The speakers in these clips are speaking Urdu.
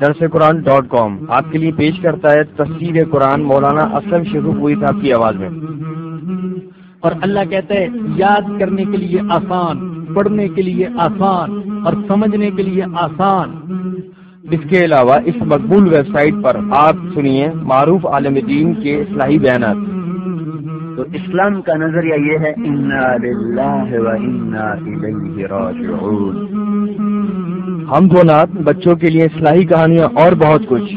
درس قرآن ڈاٹ کام آپ کے لیے پیش کرتا ہے تصویر قرآن مولانا اسلم شیخو پوری صاحب کی آواز میں۔ اور اللہ کہتا ہے، یاد کرنے کے لیے آسان، پڑھنے کے لیے آسان اور سمجھنے کے لیے آسان۔ اس کے علاوہ اس مقبول ویب سائٹ پر آپ سنیے معروف عالم دین کے اصلاحی بیانات۔ تو اسلام کا نظریہ یہ ہے ہم دو نات بچوں کے لیے اصلاحی کہانیاں اور بہت کچھ۔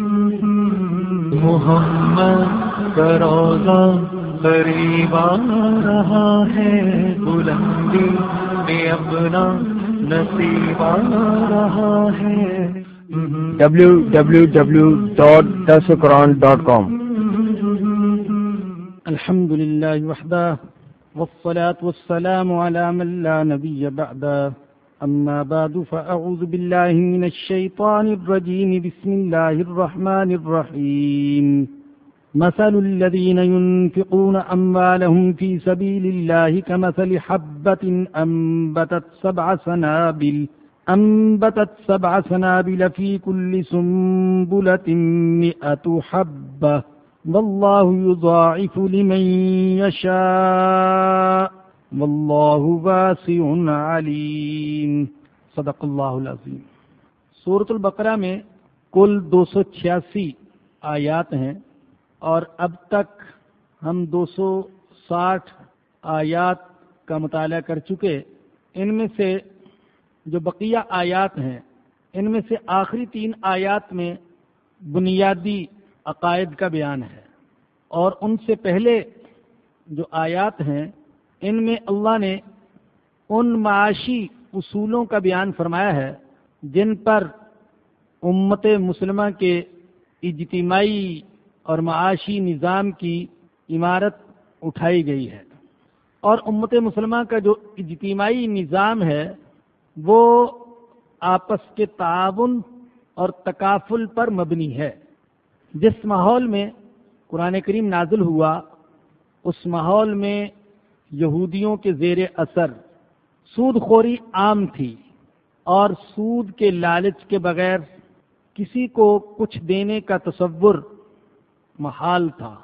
محمد کروزہ قریب آ رہا ہے بلندی میں اپنا نصیب آ رہا ہے۔ ڈبلو الحمد لله وحده، والصلاة والسلام على من لا نبي بعده. أما بعد، فأعوذ بالله من الشيطان الرجيم. بسم الله الرحمن الرحيم. مثل الذين ينفقون أموالهم في سبيل الله كمثل حبة أنبتت سبع سنابل، أنبتت سبع سنابل في كل سنبلة مئة حبة. والله يضاعف لمن يشاء. والله واسع عليم. صدق الله العظيم سورة البقرہ میں کل دو سو چھیاسی آیات ہیں اور اب تک ہم دو سو ساٹھ آیات کا مطالعہ کر چکے ان میں سے جو بقیہ آیات ہیں، ان میں سے آخری تین آیات میں بنیادی عقائد کا بیان ہے۔ اور ان سے پہلے جو آیات ہیں، ان میں اللہ نے ان معاشی اصولوں کا بیان فرمایا ہے، جن پر امت مسلمہ کے اجتماعی اور معاشی نظام کی عمارت اٹھائی گئی ہے۔ اور امت مسلمہ کا جو اجتماعی نظام ہے، وہ آپس کے تعاون اور تکافل پر مبنی ہے۔ جس ماحول میں قرآن کریم نازل ہوا، اس ماحول میں یہودیوں کے زیر اثر سود خوری عام تھی اور سود کے لالچ کے بغیر کسی کو کچھ دینے کا تصور محال تھا۔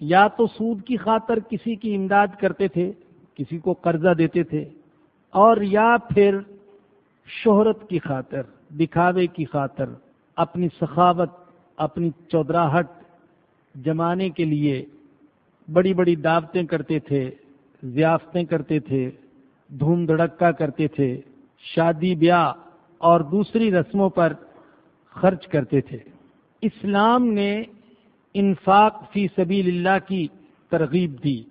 یا تو سود کی خاطر کسی کی امداد کرتے تھے، کسی کو قرضہ دیتے تھے، اور یا پھر شہرت کی خاطر، دکھاوے کی خاطر، اپنی سخاوت اپنی چودراہٹ جمانے کے لیے بڑی بڑی دعوتیں کرتے تھے، ضیافتیں کرتے تھے، دھوم دھڑکا کرتے تھے، شادی بیاہ اور دوسری رسموں پر خرچ کرتے تھے۔ اسلام نے انفاق فی سبیل اللہ کی ترغیب دی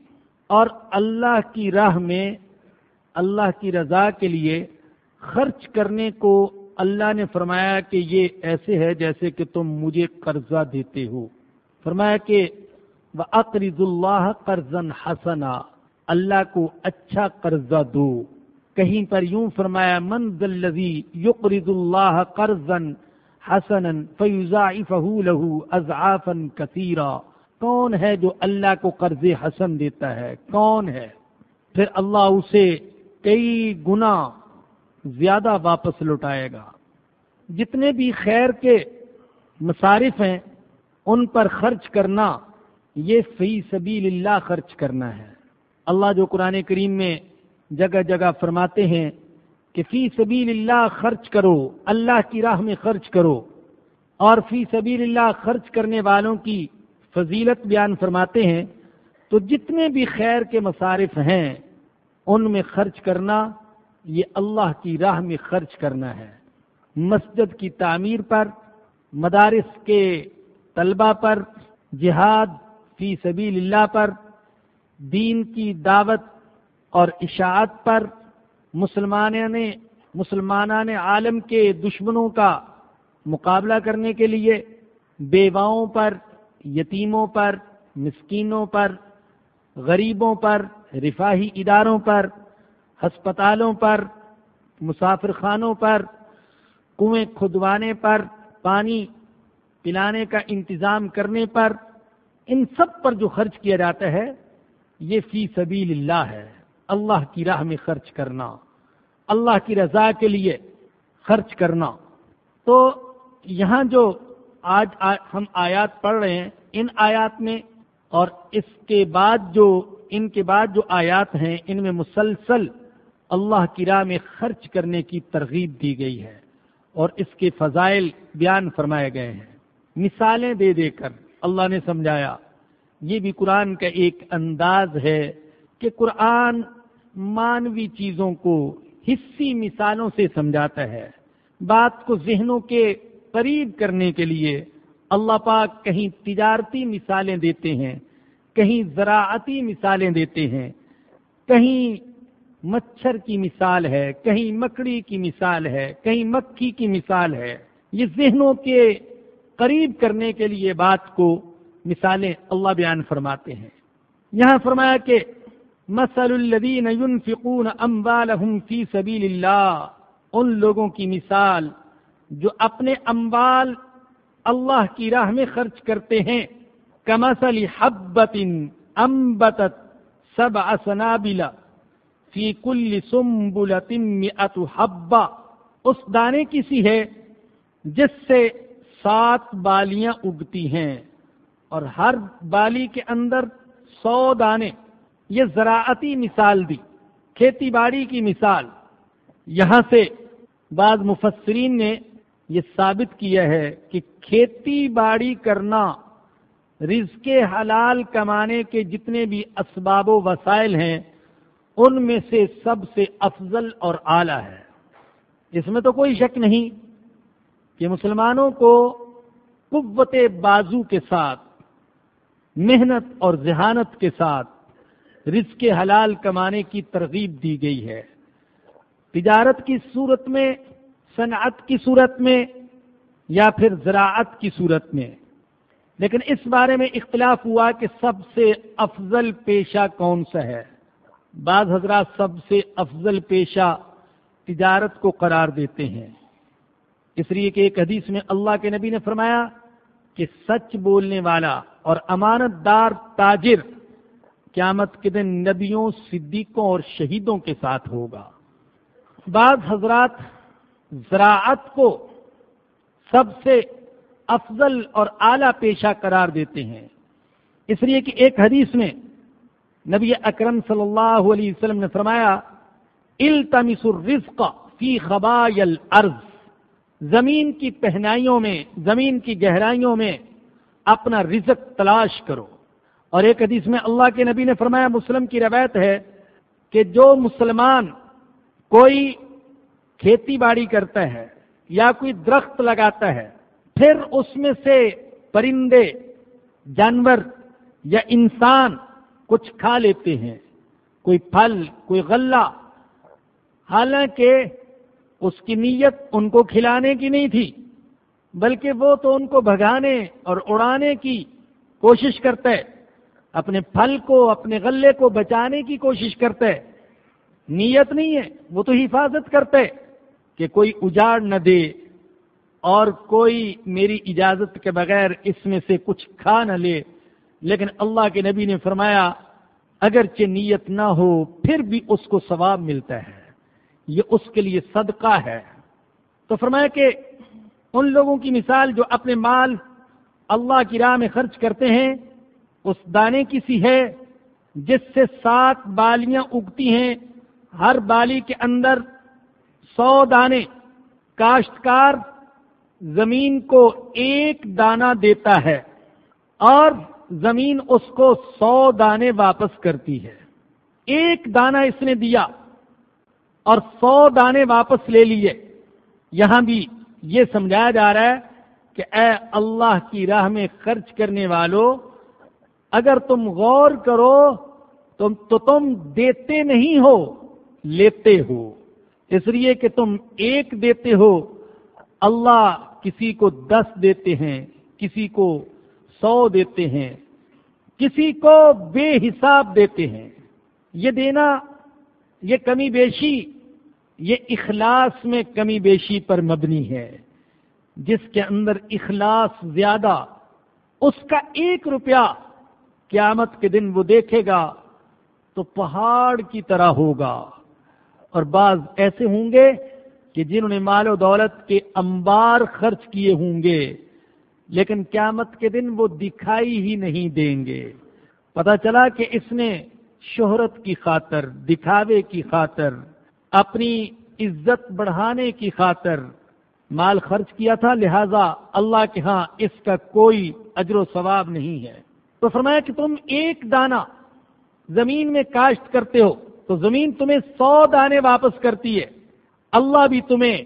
اور اللہ کی راہ میں، اللہ کی رضا کے لیے خرچ کرنے کو اللہ نے فرمایا کہ یہ ایسے ہے جیسے کہ تم مجھے قرضہ دیتے ہو۔ فرمایا کہ وہ اقرض اللہ قرضن حسنا، اللہ کو اچھا قرضہ دو۔ کہیں پر یوں فرمایا، من ذلذی یقرض اللہ قرضن حسنا فیضاعفہ له اضعافا کثیرا کون ہے جو اللہ کو قرض حسن دیتا ہے؟ کون ہے؟ پھر اللہ اسے کئی گنا زیادہ واپس لوٹائے گا۔ جتنے بھی خیر کے مصارف ہیں، ان پر خرچ کرنا، یہ فی سبیل اللہ خرچ کرنا ہے۔ اللہ جو قرآن کریم میں جگہ جگہ فرماتے ہیں کہ فی سبیل اللہ خرچ کرو، اللہ کی راہ میں خرچ کرو۔ اور فی سبیل اللہ خرچ کرنے والوں کی فضیلت بیان فرماتے ہیں، تو جتنے بھی خیر کے مصارف ہیں، ان میں خرچ کرنا یہ اللہ کی راہ میں خرچ کرنا ہے۔ مسجد کی تعمیر پر، مدارس کے طلبہ پر، جہاد فی سبیل اللہ پر، دین کی دعوت اور اشاعت پر مسلمان نے مسلمان عالم کے دشمنوں کا مقابلہ کرنے کے لیے، بیواؤں پر، یتیموں پر، مسکینوں پر، غریبوں پر، رفاہی اداروں پر ہسپتالوں پر مسافر خانوں پر، کنویں کھدوانے پر، پانی پلانے کا انتظام کرنے پر، ان سب پر جو خرچ کیا جاتا ہے، یہ فی سبیل اللہ ہے۔ اللہ کی راہ میں خرچ کرنا، اللہ کی رضا کے لیے خرچ کرنا۔ تو یہاں جو آج ہم آیات پڑھ رہے ہیں، ان آیات میں اور اس کے بعد جو، ان کے بعد جو آیات ہیں، ان میں مسلسل اللہ کی راہ میں خرچ کرنے کی ترغیب دی گئی ہے اور اس کے فضائل بیان فرمائے گئے ہیں۔ مثالیں دے دے کر اللہ نے سمجھایا، یہ بھی قرآن کا ایک انداز ہے کہ قرآن مانوی چیزوں کو حصی مثالوں سے سمجھاتا ہے۔ بات کو ذہنوں کے قریب کرنے کے لیے اللہ پاک کہیں تجارتی مثالیں دیتے ہیں، کہیں زراعتی مثالیں دیتے ہیں، کہیں مچھر کی مثال ہے، کہیں مکڑی کی مثال ہے، کہیں مکھی کی مثال ہے۔ یہ ذہنوں کے قریب کرنے کے لیے بات کو مثالیں اللہ بیان فرماتے ہیں۔ یہاں فرمایا کہ مسل الدین ينفقون اموالهم فی سبیل اللہ ان لوگوں کی مثال جو اپنے اموال اللہ کی راہ میں خرچ کرتے ہیں۔ کمسل حبت امبتت سبع سنابل۔ فی کل سنبلت مئت حبا اس دانے کی سی ہے جس سے سات بالیاں اگتی ہیں اور ہر بالی کے اندر سو دانے۔ یہ زراعتی مثال دی، کھیتی باڑی کی مثال۔ یہاں سے بعض مفسرین نے یہ ثابت کیا ہے کہ کھیتی باڑی کرنا رزق حلال کمانے کے جتنے بھی اسباب و وسائل ہیں ان میں سے سب سے افضل اور اعلی ہے۔ اس میں تو کوئی شک نہیں کہ مسلمانوں کو قوت بازو کے ساتھ، محنت اور ذہانت کے ساتھ رزق حلال کمانے کی ترغیب دی گئی ہے۔ تجارت کی صورت میں، صنعت کی صورت میں یا پھر زراعت کی صورت میں۔ لیکن اس بارے میں اختلاف ہوا کہ سب سے افضل پیشہ کون سا ہے۔ بعض حضرات سب سے افضل پیشہ تجارت کو قرار دیتے ہیں۔ اس لیے کہ ایک حدیث میں اللہ کے نبی نے فرمایا کہ سچ بولنے والا اور امانت دار تاجر قیامت کے دن نبیوں، صدیقوں اور شہیدوں کے ساتھ ہوگا۔ بعض حضرات زراعت کو سب سے افضل اور اعلی پیشہ قرار دیتے ہیں۔ اس لیے کہ ایک حدیث میں نبی اکرم صلی اللہ علیہ وسلم نے فرمایا التمس الرزق فی خبائل الارض، زمین کی پہنائیوں میں، زمین کی گہرائیوں میں اپنا رزق تلاش کرو۔ اور ایک حدیث میں اللہ کے نبی نے فرمایا، مسلم کی روایت ہے کہ جو مسلمان کوئی کھیتی باڑی کرتا ہے یا کوئی درخت لگاتا ہے، پھر اس میں سے پرندے، جانور یا انسان کچھ کھا لیتے ہیں کوئی پھل کوئی غلہ حالانکہ اس کی نیت ان کو کھلانے کی نہیں تھی بلکہ وہ تو ان کو بھگانے اور اڑانے کی کوشش کرتا ہے اپنے پھل کو اپنے غلے کو بچانے کی کوشش کرتا ہے نیت نہیں ہے وہ تو حفاظت کرتا ہے کہ کوئی اجاڑ نہ دے اور کوئی میری اجازت کے بغیر اس میں سے کچھ کھا نہ لے لیکن اللہ کے نبی نے فرمایا، اگرچہ نیت نہ ہو، پھر بھی اس کو ثواب ملتا ہے۔ یہ اس کے لیے صدقہ ہے۔ تو فرمایا کہ ان لوگوں کی مثال جو اپنے مال اللہ کی راہ میں خرچ کرتے ہیں، اس دانے کی سی ہے، جس سے سات بالیاں اگتی ہیں۔ ہر بالی کے اندر سو دانے۔ کاشتکار زمین کو ایک دانہ دیتا ہے اور زمین اس کو سو دانے واپس کرتی ہے۔ ایک دانہ اس نے دیا اور سو دانے واپس لے لیے۔ یہاں بھی یہ سمجھایا جا رہا ہے کہ اے اللہ کی راہ میں خرچ کرنے والوں اگر تم غور کرو تم تو تم دیتے نہیں ہو، لیتے ہو۔ اس لیے کہ تم ایک دیتے ہو۔ اللہ کسی کو دس دیتے ہیں، کسی کو سو دیتے ہیں، کسی کو بے حساب دیتے ہیں۔ یہ دینا، یہ کمی بیشی، یہ اخلاص میں کمی بیشی پر مبنی ہے۔ جس کے اندر اخلاص زیادہ، اس کا ایک روپیہ قیامت کے دن وہ دیکھے گا تو پہاڑ کی طرح ہوگا۔ اور بعض ایسے ہوں گے کہ جنہوں نے مال و دولت کے انبار خرچ کیے ہوں گے۔ لیکن قیامت کے دن وہ دکھائی ہی نہیں دیں گے۔ پتا چلا کہ اس نے شہرت کی خاطر، دکھاوے کی خاطر، اپنی عزت بڑھانے کی خاطر مال خرچ کیا تھا، لہذا اللہ کے ہاں اس کا کوئی اجر و ثواب نہیں ہے۔ تو فرمایا کہ تم ایک دانہ زمین میں کاشت کرتے ہو، تو زمین تمہیں سو دانے واپس کرتی ہے۔ اللہ بھی تمہیں،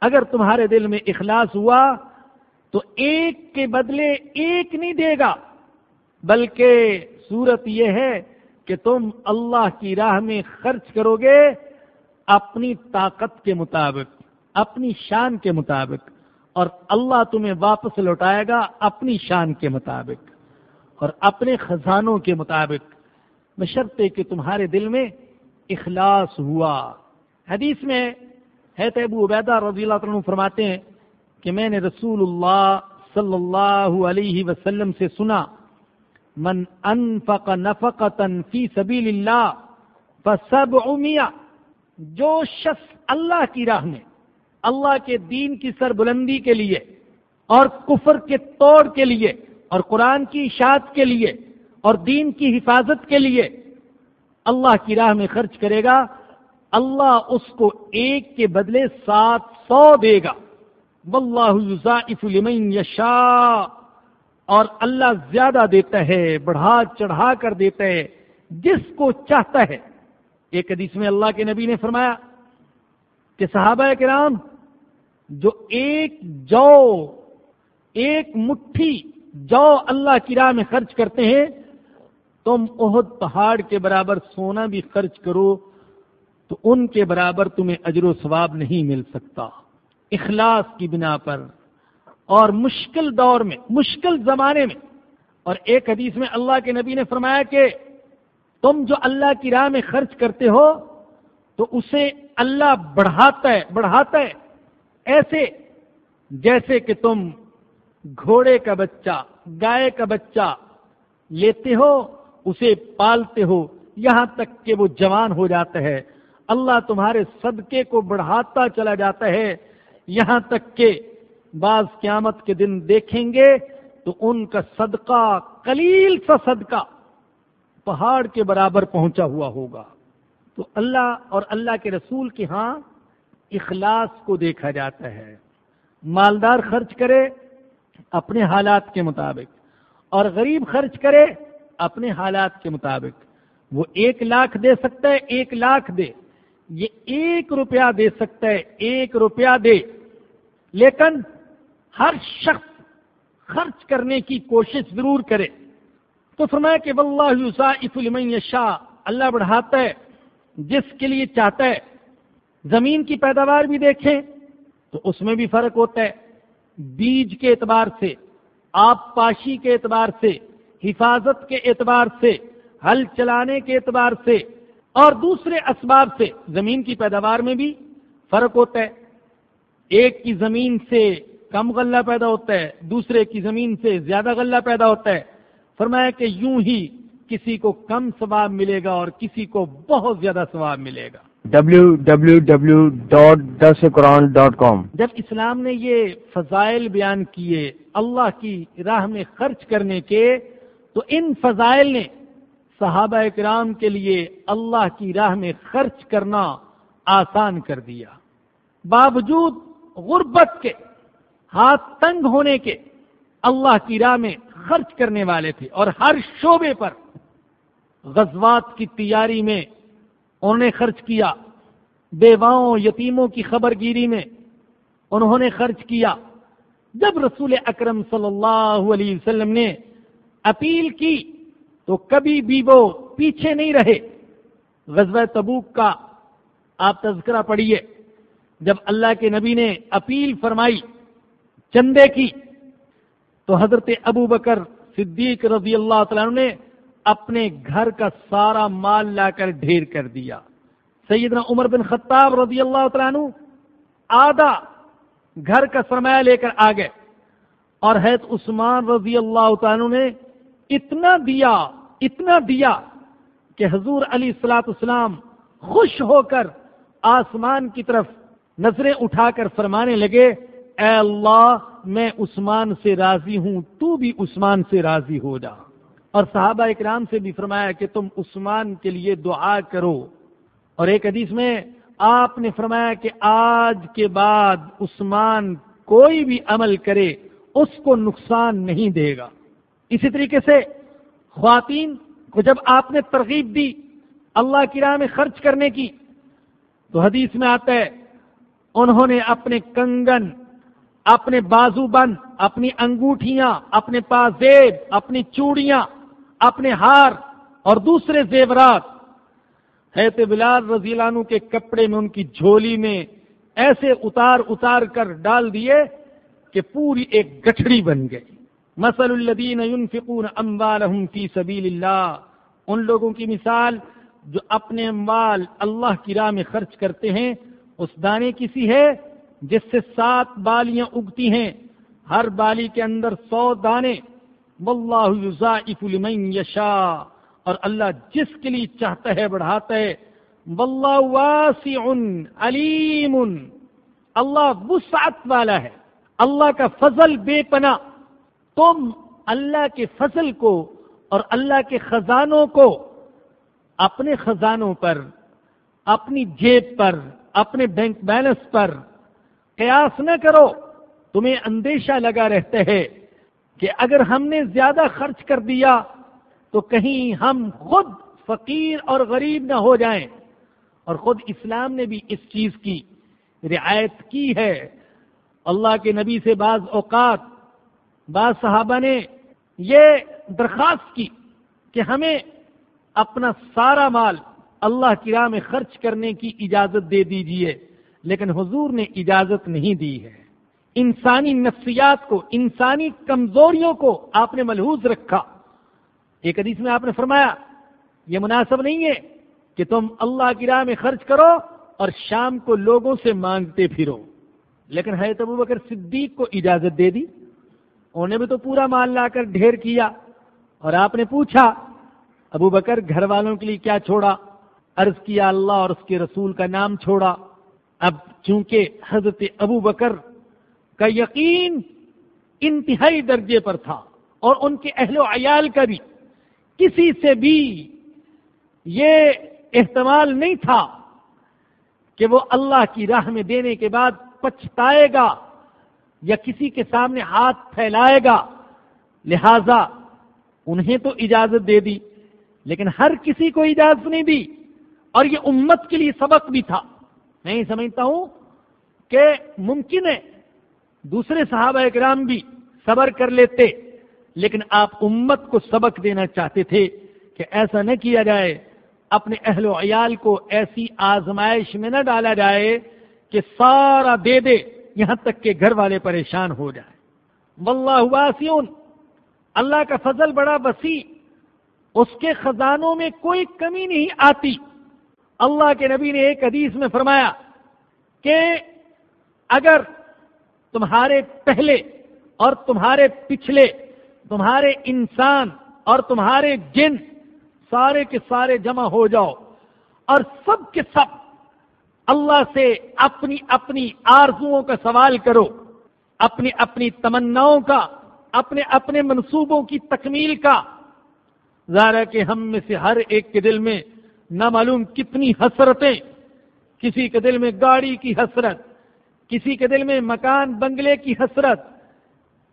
اگر تمہارے دل میں اخلاص ہوا تو ایک کے بدلے ایک نہیں دے گا، بلکہ صورت یہ ہے کہ تم اللہ کی راہ میں خرچ کرو گے اپنی طاقت کے مطابق، اپنی شان کے مطابق، اور اللہ تمہیں واپس لوٹائے گا اپنی شان کے مطابق اور اپنے خزانوں کے مطابق۔ بشرطے کہ تمہارے دل میں اخلاص ہوا۔ حدیث میں ہے ابو عبیدہ رضی اللہ عنہ فرماتے ہیں کہ میں نے رسول اللہ صلی اللہ علیہ وسلم سے سنا، من انفق نفقتا فی سبیل اللہ فسب جو شخص اللہ کی راہ میں، اللہ کے دین کی سر بلندی کے لیے اور کفر کے توڑ کے لیے اور قرآن کی اشاعت کے لیے اور دین کی حفاظت کے لیے اللہ کی راہ میں خرچ کرے گا، اللہ اس کو ایک کے بدلے سات سو دے گا۔ واللہ لمن یشا اور اللہ زیادہ دیتا ہے، بڑھا چڑھا کر دیتا ہے، جس کو چاہتا ہے۔ ایک حدیث میں اللہ کے نبی نے فرمایا کہ صحابہ کرام جو ایک جو، ایک مٹھی جو اللہ کی راہ میں خرچ کرتے ہیں، تم عہد پہاڑ کے برابر سونا بھی خرچ کرو، تو ان کے برابر تمہیں اجر و ثواب نہیں مل سکتا۔ اخلاص کی بنا پر اور مشکل دور میں، مشکل زمانے میں۔ اور ایک حدیث میں اللہ کے نبی نے فرمایا کہ تم جو اللہ کی راہ میں خرچ کرتے ہو تو اسے اللہ بڑھاتا ہے بڑھاتا ہے۔ ایسے جیسے کہ تم گھوڑے کا بچہ، گائے کا بچہ لیتے ہو، اسے پالتے ہو، یہاں تک کہ وہ جوان ہو جاتا ہے۔ اللہ تمہارے صدقے کو بڑھاتا چلا جاتا ہے۔ یہاں تک کہ بعض قیامت کے دن دیکھیں گے تو ان کا صدقہ کلیل سا صدقہ پہاڑ کے برابر پہنچا ہوا ہوگا۔ تو اللہ اور اللہ کے رسول کے ہاں اخلاص کو دیکھا جاتا ہے۔ مالدار خرچ کرے اپنے حالات کے مطابق اور غریب خرچ کرے اپنے حالات کے مطابق۔ وہ ایک لاکھ دے سکتا ہے، ایک لاکھ دے۔ یہ ایک روپیہ دے سکتا ہے، ایک روپیہ دے۔ لیکن ہر شخص خرچ کرنے کی کوشش ضرور کرے۔ تو فرمایا کہ واللہ شاہ اللہ بڑھاتا ہے، جس کے لیے چاہتا ہے۔ زمین کی پیداوار بھی دیکھیں تو اس میں بھی فرق ہوتا ہے۔ بیج کے اعتبار سے آپ پاشی کے اعتبار سے، حفاظت کے اعتبار سے ہل چلانے کے اعتبار سے اور دوسرے اسباب سے زمین کی پیداوار میں بھی فرق ہوتا ہے۔ ایک کی زمین سے کم غلہ پیدا ہوتا ہے دوسرے کی زمین سے زیادہ غلہ پیدا ہوتا ہے۔ فرمایا کہ یوں ہی کسی کو کم ثواب ملے گا اور کسی کو بہت زیادہ ثواب ملے گا۔ کام جب اسلام نے یہ فضائل بیان کیے اللہ کی راہ میں خرچ کرنے کے تو ان فضائل نے صحابہ اکرام کے لیے اللہ کی راہ میں خرچ کرنا آسان کر دیا۔ باوجود غربت کے، ہاتھ تنگ ہونے کے اللہ کی راہ میں خرچ کرنے والے تھے اور ہر شعبے پر غزوات کی تیاری میں انہوں نے خرچ کیا۔ بیواؤں، یتیموں کی خبر گیری میں انہوں نے خرچ کیا۔ جب رسول اکرم صلی اللہ علیہ وسلم نے اپیل کی تو کبھی بھی وہ پیچھے نہیں رہے۔ غزوہ تبوک کا آپ تذکرہ پڑھیے۔ جب اللہ کے نبی نے اپیل فرمائی، چندے کی، تو حضرت ابو بکر صدیق رضی اللہ تعالیٰ نے اپنے گھر کا سارا مال لا کر ڈھیر کر دیا۔ سیدنا عمر بن خطاب رضی اللہ تعالیٰ آدھا گھر کا سرمایہ لے کر آ گئے۔ اور حید عثمان رضی اللہ تعالیٰ نے اتنا دیا اتنا دیا کہ حضور علی السلاط اسلام خوش ہو کر آسمان کی طرف نظریں اٹھا کر فرمانے لگے، اے اللہ، میں عثمان سے راضی ہوں، تو بھی عثمان سے راضی ہو جا۔ اور صحابہ اکرام سے بھی فرمایا کہ تم عثمان کے لیے دعا کرو۔ اور ایک حدیث میں آپ نے فرمایا کہ آج کے بعد عثمان کوئی بھی عمل کرے، اس کو نقصان نہیں دے گا۔ اسی طریقے سے خواتین کو جب آپ نے ترغیب دی، اللہ کی راہ میں خرچ کرنے کی، تو حدیث میں آتا ہے انہوں نے اپنے کنگن، اپنے بازو بند، اپنی انگوٹھیاں، اپنے پازیب، اپنی چوڑیاں، اپنے ہار اور دوسرے زیورات۔ حیرت بلال رضی اللہ عنہ کے کپڑے میں ان کی جھولی میں ایسے اتار اتار کر ڈال دیے کہ پوری ایک گٹھڑی بن گئی۔ مسل الدین ينفقون اموالهم فی سبیل اللہ۔ ان لوگوں کی مثال جو اپنے اموال اللہ کی راہ میں خرچ کرتے ہیں اس دانے کسی ہے جس سے سات بالیاں اگتی ہیں۔ ہر بالی کے اندر سو دانے۔ واللہ یضاعف لمن یشا اور اللہ جس کے لیے چاہتا ہے بڑھاتا ہے۔ واللہ واسع علیم۔ اللہ وسعت والا ہے۔ اللہ کا فضل بے پناہ۔ تم اللہ کے فضل کو اور اللہ کے خزانوں کو اپنے خزانوں پر، اپنی جیب پر اپنے بینک بیلنس پر قیاس نہ کرو، تمہیں اندیشہ لگا رہتا ہے کہ اگر ہم نے زیادہ خرچ کر دیا تو کہیں ہم خود فقیر اور غریب نہ ہو جائیں۔ اور خود اسلام نے بھی اس چیز کی رعایت کی ہے۔ اللہ کے نبی سے بعض اوقات بعض صحابہ نے یہ درخواست کی کہ ہمیں اپنا سارا مال اللہ کی راہ میں خرچ کرنے کی اجازت دے دیجیے لیکن حضور نے اجازت نہیں دی ہے۔ انسانی نفسیات کو، انسانی کمزوریوں کو آپ نے ملحوظ رکھا۔ ایک حدیث میں آپ نے فرمایا، یہ مناسب نہیں ہے کہ تم اللہ کی راہ میں خرچ کرو اور شام کو لوگوں سے مانگتے پھرو۔ لیکن ہے ابو بکر صدیق کو اجازت دے دی۔ انہوں نے بھی تو پورا مال لا کر ڈھیر کیا۔ اور آپ نے پوچھا، ابو بکر گھر والوں کے لیے کیا چھوڑا؟ عرض کیا اللہ اور اس کے رسول کا نام چھوڑا۔ اب چونکہ حضرت ابو بکر کا یقین انتہائی درجے پر تھا اور ان کے اہل و عیال کا بھی، کسی سے بھی یہ احتمال نہیں تھا کہ وہ اللہ کی راہ میں دینے کے بعد پچھتائے گا یا کسی کے سامنے ہاتھ پھیلائے گا۔ لہذا انہیں تو اجازت دے دی، لیکن ہر کسی کو اجازت نہیں دی۔ اور یہ امت کے لیے سبق بھی تھا۔ میں یہ سمجھتا ہوں کہ ممکن ہے دوسرے صحابہ اکرام بھی صبر کر لیتے، لیکن آپ امت کو سبق دینا چاہتے تھے کہ ایسا نہ کیا جائے، اپنے اہل و عیال کو ایسی آزمائش میں نہ ڈالا جائے کہ سارا دے دے، یہاں تک کہ گھر والے پریشان ہو جائے واللہ واسعون، اللہ کا فضل بڑا وسیع، اس کے خزانوں میں کوئی کمی نہیں آتی۔ اللہ کے نبی نے ایک حدیث میں فرمایا کہ اگر تمہارے پہلے اور تمہارے پچھلے، تمہارے انسان اور تمہارے جن سارے کے سارے جمع ہو جاؤ اور سب کے سب اللہ سے اپنی اپنی آرزوؤں کا سوال کرو، اپنی اپنی تمناؤں کا، اپنے اپنے منصوبوں کی تکمیل کا۔ ظاہر کہ ہم میں سے ہر ایک کے دل میں نہ معلوم کتنی حسرتیں۔ کسی کے دل میں گاڑی کی حسرت، کسی کے دل میں مکان بنگلے کی حسرت،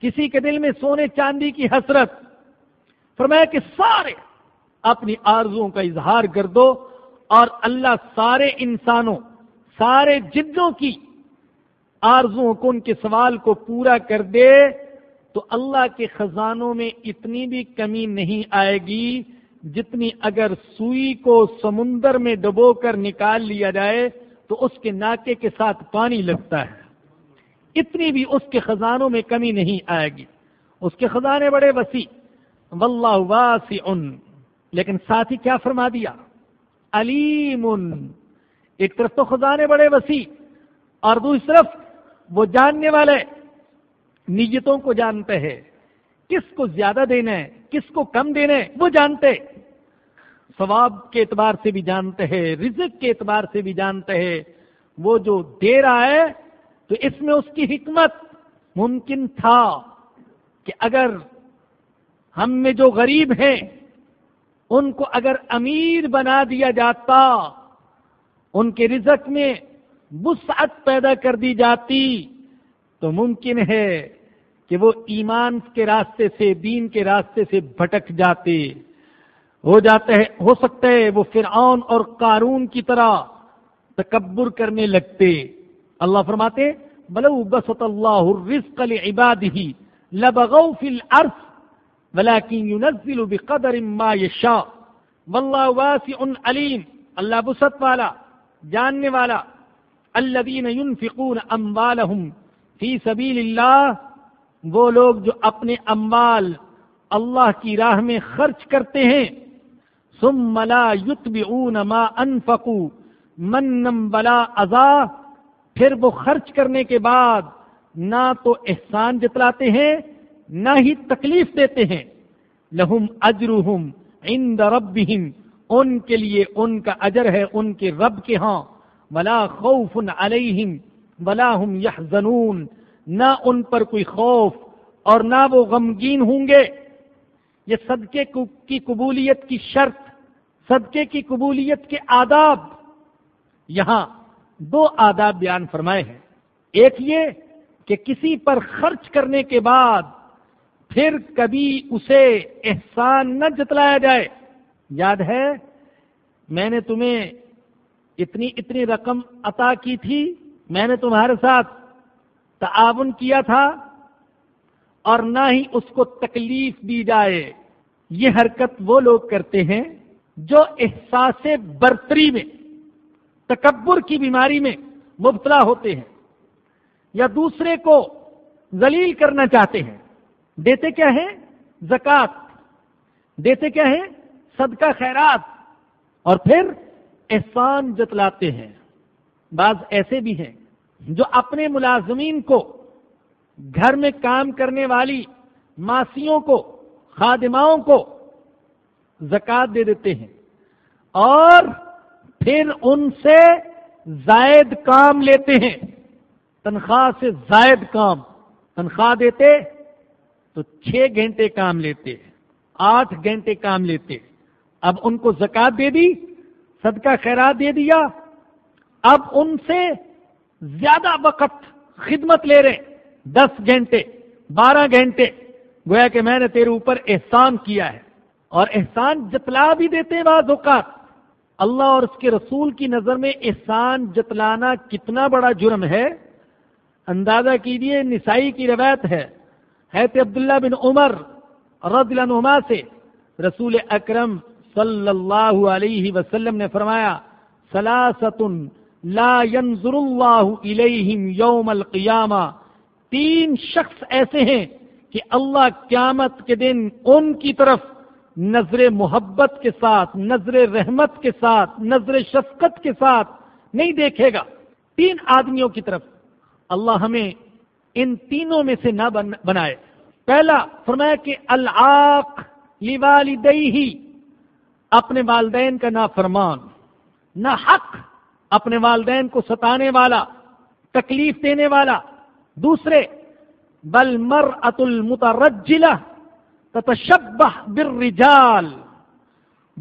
کسی کے دل میں سونے چاندی کی حسرت۔ فرمایا کہ سارے اپنی آرزوں کا اظہار کر دو اور اللہ سارے انسانوں، سارے جدوں کی آرزوں کو، ان کے سوال کو پورا کر دے تو اللہ کے خزانوں میں اتنی بھی کمی نہیں آئے گی۔ جتنی اگر سوئی کو سمندر میں ڈبو کر نکال لیا جائے تو اس کے ناکے کے ساتھ پانی لگتا ہے۔ اتنی بھی اس کے خزانوں میں کمی نہیں آئے گی۔ اس کے خزانے بڑے وسیع۔ واللہ واسع۔ لیکن ساتھ ہی کیا فرما دیا؟ علیم۔ ایک طرف تو خزانے بڑے وسیع اور دوسری طرف وہ جاننے والے نیتوں کو جانتے ہیں۔ کس کو زیادہ دینا ہے؟ کس کو کم دینا ہے وہ جانتے۔ ثواب کے اعتبار سے بھی جانتے ہیں، رزق کے اعتبار سے بھی جانتے ہیں۔ وہ جو دے رہا ہے، تو اس میں اس کی حکمت ممکن تھا کہ اگر ہم میں جو غریب ہیں، ان کو اگر امیر بنا دیا جاتا، ان کے رزق میں وسعت پیدا کر دی جاتی، تو ممکن ہے کہ وہ ایمان کے راستے سے، دین کے راستے سے بھٹک جاتے۔ ہو جاتا ہے، ہو سکتا ہے وہ فرعون اور قارون کی طرح تکبر کرنے لگتے۔ اللہ فرماتے بلو بسط اللہ الرزق لعباده لبغوا في الارض ولكن ينزل بقدر ما يشاء والله واسع علیم۔ اللہ بسط والا، جاننے والا۔ الذين ينفقون اموالهم في سبيل الله وہ لوگ جو اپنے اموال اللہ کی راہ میں خرچ کرتے ہیں، ثم لا يتبعون ما انفقوا منم بلا ازا پھر وہ خرچ کرنے کے بعد نہ تو احسان جتلاتے ہیں، نہ ہی تکلیف دیتے ہیں۔ لہم اجرہم عند ربہم، ان کے لیے ان کا اجر ہے ان کے رب کے ہاں۔ ولا خوف علیہم ولا ہم یحزنون۔ نہ ان پر کوئی خوف اور نہ وہ غمگین ہوں گے۔ یہ صدقے کی قبولیت کی شرط، صدقے کی قبولیت کے آداب۔ یہاں دو آداب بیان فرمائے ہیں۔ ایک یہ کہ کسی پر خرچ کرنے کے بعد پھر کبھی اسے احسان نہ جتلایا جائے۔ یاد ہے، میں نے تمہیں اتنی اتنی رقم عطا کی تھی، میں نے تمہارے ساتھ تعاون کیا تھا اور نہ ہی اس کو تکلیف دی جائے۔ یہ حرکت وہ لوگ کرتے ہیں جو احساس برتری میں، تکبر کی بیماری میں مبتلا ہوتے ہیں یا دوسرے کو ذلیل کرنا چاہتے ہیں۔ دیتے کیا ہیں؟ زکات دیتے کیا ہیں؟ صدقہ خیرات۔ اور پھر احسان جتلاتے ہیں۔ بعض ایسے بھی ہیں۔ جو اپنے ملازمین کو، گھر میں کام کرنے والی ماسیوں کو، خادماؤں کو زکات دے دیتے ہیں اور پھر ان سے زائد کام لیتے ہیں۔ تنخواہ سے زائد کام۔ تنخواہ دیتے تو چھ گھنٹے کام لیتے، آٹھ گھنٹے کام لیتے۔ اب ان کو زکات دے دی، صدقہ خیرات دے دیا۔ اب ان سے زیادہ وقت خدمت لے رہے دس گھنٹے، بارہ گھنٹے۔ گویا کہ میں نے تیرے اوپر احسان کیا ہے۔ اور احسان جتلا بھی دیتے ہیں بعض اوقات۔ اللہ اور اس کے رسول کی نظر میں احسان جتلانا کتنا بڑا جرم ہے۔ اندازہ کیجیے نسائی کی روایت ہے۔ حیت عبداللہ بن عمر رضی اللہ عنہ سے رسول اکرم صلی اللہ علیہ وسلم نے فرمایا سلاست لا ينظر اللہ الیہم یوم القیامہ تین شخص ایسے ہیں کہ اللہ قیامت کے دن ان کی طرف نظر محبت کے ساتھ، نظر رحمت کے ساتھ، نظر شفقت کے ساتھ نہیں دیکھے گا۔ تین آدمیوں کی طرف اللہ ہمیں ان تینوں میں سے نہ بنائے۔ پہلا فرمایا کہ العاق لیوالدئی ہی اپنے والدین کا نہ فرمان نہ حق اپنے والدین کو ستانے والا، تکلیف دینے والا۔ دوسرے، بل مر ات المترجلہ تتشبہ بالرجال۔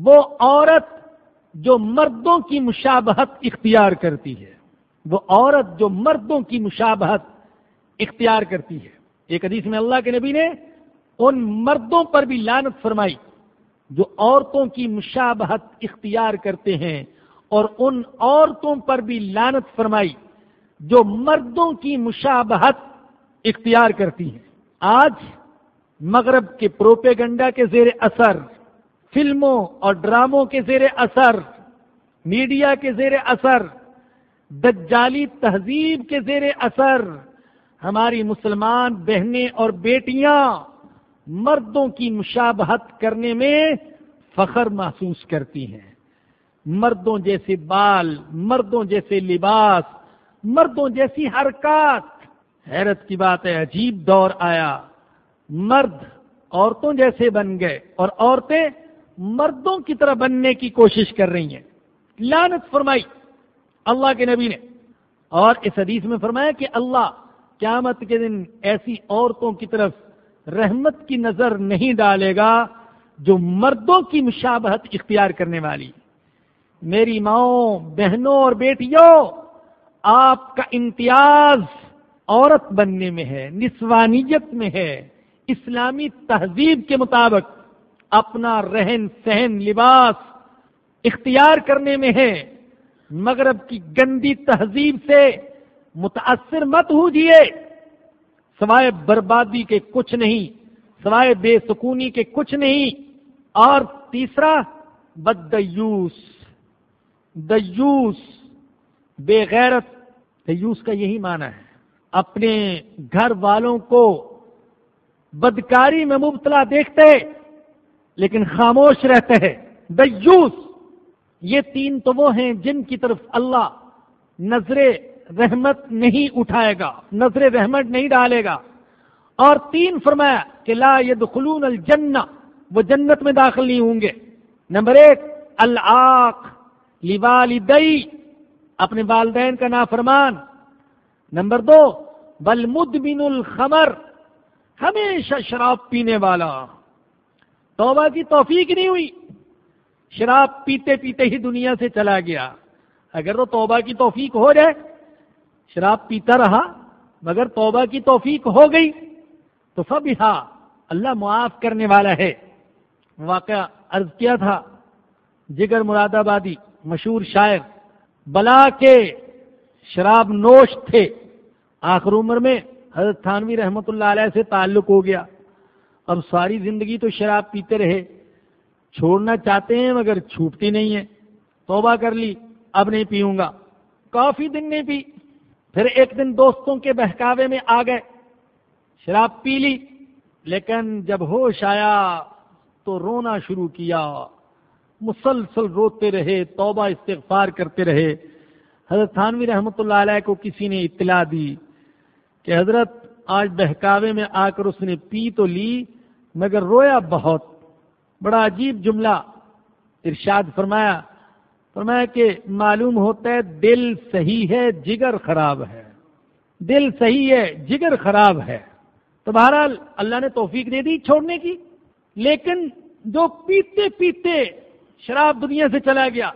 وہ عورت جو مردوں کی مشابہت اختیار کرتی ہے۔ وہ عورت جو مردوں کی مشابہت اختیار کرتی ہے۔ ایک حدیث میں اللہ کے نبی نے ان مردوں پر بھی لانت فرمائی جو عورتوں کی مشابہت اختیار کرتے ہیں۔ اور ان عورتوں پر بھی لانت فرمائی جو مردوں کی مشابہت اختیار کرتی ہیں۔ آج مغرب کے پروپیگنڈا کے زیر اثر، فلموں اور ڈراموں کے زیر اثر، میڈیا کے زیر اثر، دجالی تہذیب کے زیر اثر، ہماری مسلمان بہنیں اور بیٹیاں مردوں کی مشابہت کرنے میں فخر محسوس کرتی ہیں۔ مردوں جیسے بال، مردوں جیسے لباس، مردوں جیسی حرکات۔ حیرت کی بات ہے، عجیب دور آیا۔ مرد عورتوں جیسے بن گئے اور عورتیں مردوں کی طرح بننے کی کوشش کر رہی ہیں۔ لانت فرمائی اللہ کے نبی نے۔ اور اس حدیث میں فرمایا کہ اللہ قیامت کے دن ایسی عورتوں کی طرف رحمت کی نظر نہیں ڈالے گا جو مردوں کی مشابہت اختیار کرنے والی۔ میری ماؤں، بہنوں اور بیٹیوں، آپ کا امتیاز عورت بننے میں ہے، نسوانیت میں ہے، اسلامی تہذیب کے مطابق اپنا رہن سہن لباس اختیار کرنے میں ہے۔ مغرب کی گندی تہذیب سے متاثر مت ہوجیے سوائے بربادی کے کچھ نہیں، سوائے بے سکونی کے کچھ نہیں۔ اور تیسرا بد دیوس بے غیرت دیوس کا یہی معنی ہے۔ اپنے گھر والوں کو بدکاری میں مبتلا دیکھتے لیکن خاموش رہتے ہیں۔ دیوس، یہ تین تو وہ ہیں جن کی طرف اللہ نظر رحمت نہیں اٹھائے گا، نظر رحمت نہیں ڈالے گا۔ اور تین فرمایا کہ لا يدخلون الجنہ، وہ جنت میں داخل نہیں ہوں گے۔ نمبر ایک، العاق لوالدئی اپنے والدین کا نافرمان۔ نمبر دو، بل مدمن الخمر، ہمیشہ شراب پینے والا۔ توبہ کی توفیق نہیں ہوئی۔ شراب پیتے پیتے ہی دنیا سے چلا گیا۔ اگر تو توبہ کی توفیق ہو جائے، شراب پیتا رہا، مگر توبہ کی توفیق ہو گئی، تو سب ہاں اللہ معاف کرنے والا ہے۔ واقعہ عرض کیا تھا، جگر مراد آبادی۔ مشہور شاعر بلا کے شراب نوش تھے۔ آخر عمر میں حضرت تھانوی رحمت اللہ علیہ سے تعلق ہو گیا۔ اب ساری زندگی تو شراب پیتے رہے۔ چھوڑنا چاہتے ہیں مگر چھوٹتی نہیں ہے توبہ کر لی، اب نہیں پیوں گا۔ کافی دن نہیں پی۔ پھر ایک دن دوستوں کے بہکاوے میں آ گئے۔ شراب پی لی، لیکن جب ہوش آیا تو رونا شروع کیا۔ مسلسل روتے رہے، توبہ استغفار کرتے رہے۔ حضرت تھانوی رحمۃ اللہ علیہ کو کسی نے اطلاع دی کہ حضرت آج بہکاوے میں آ کر اس نے پی تو لی، مگر رویا بہت۔ بڑا عجیب جملہ ارشاد فرمایا فرمایا کہ معلوم ہوتا ہے دل صحیح ہے، جگر خراب ہے۔ دل صحیح ہے، جگر خراب ہے۔ تو بہرحال اللہ نے توفیق دے دی چھوڑنے کی، لیکن جو پیتے پیتے شراب دنیا سے چلا گیا۔